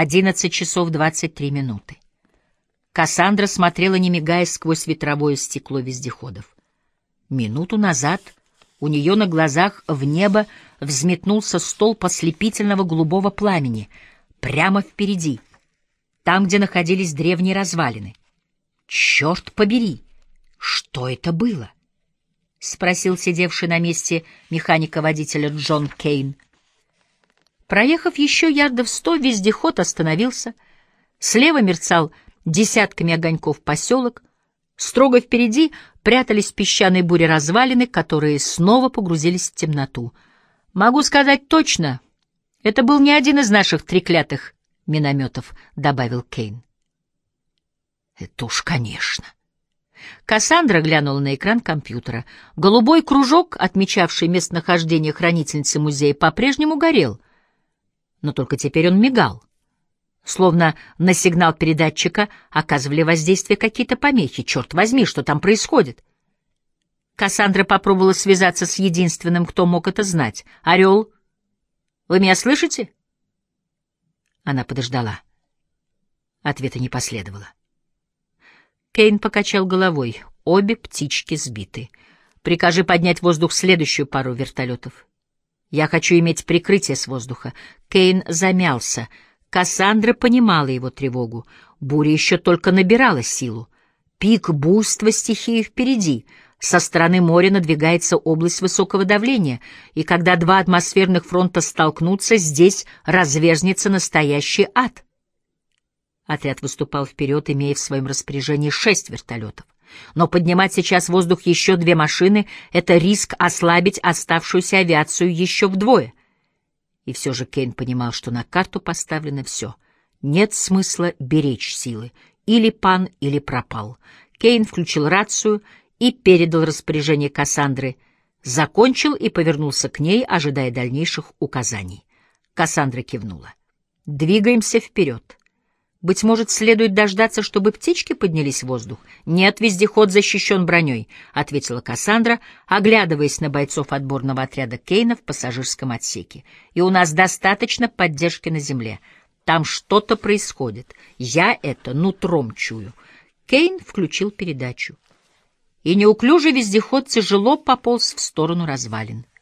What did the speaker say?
11 часов 23 минуты. Кассандра смотрела, не мигая, сквозь ветровое стекло вездеходов. Минуту назад у нее на глазах в небо взметнулся столб ослепительного голубого пламени, прямо впереди, там, где находились древние развалины. «Черт побери! Что это было?» — спросил сидевший на месте механика-водителя Джон Кейн. Проехав еще ярдов сто, вездеход остановился. Слева мерцал десятками огоньков поселок. Строго впереди прятались в песчаной буре развалины, которые снова погрузились в темноту. «Могу сказать точно, это был не один из наших треклятых минометов», — добавил Кейн. «Это уж конечно». Кассандра глянула на экран компьютера. Голубой кружок, отмечавший местонахождение хранительницы музея, по-прежнему горел — но только теперь он мигал. Словно на сигнал передатчика оказывали воздействие какие-то помехи. Черт возьми, что там происходит? Кассандра попробовала связаться с единственным, кто мог это знать. «Орел, вы меня слышите?» Она подождала. Ответа не последовало. Кейн покачал головой. Обе птички сбиты. «Прикажи поднять в воздух следующую пару вертолетов». Я хочу иметь прикрытие с воздуха. Кейн замялся. Кассандра понимала его тревогу. Буря еще только набирала силу. Пик буйства стихии впереди. Со стороны моря надвигается область высокого давления, и когда два атмосферных фронта столкнутся, здесь разверзнется настоящий ад. Отряд выступал вперед, имея в своем распоряжении шесть вертолетов. Но поднимать сейчас в воздух еще две машины — это риск ослабить оставшуюся авиацию еще вдвое. И все же Кейн понимал, что на карту поставлено все. Нет смысла беречь силы. Или пан, или пропал. Кейн включил рацию и передал распоряжение Кассандры. Закончил и повернулся к ней, ожидая дальнейших указаний. Кассандра кивнула. «Двигаемся вперед». Быть может, следует дождаться, чтобы птички поднялись в воздух? Нет, вездеход защищен броней, — ответила Кассандра, оглядываясь на бойцов отборного отряда Кейна в пассажирском отсеке. И у нас достаточно поддержки на земле. Там что-то происходит. Я это нутром чую. Кейн включил передачу. И неуклюжий вездеход тяжело пополз в сторону развалин.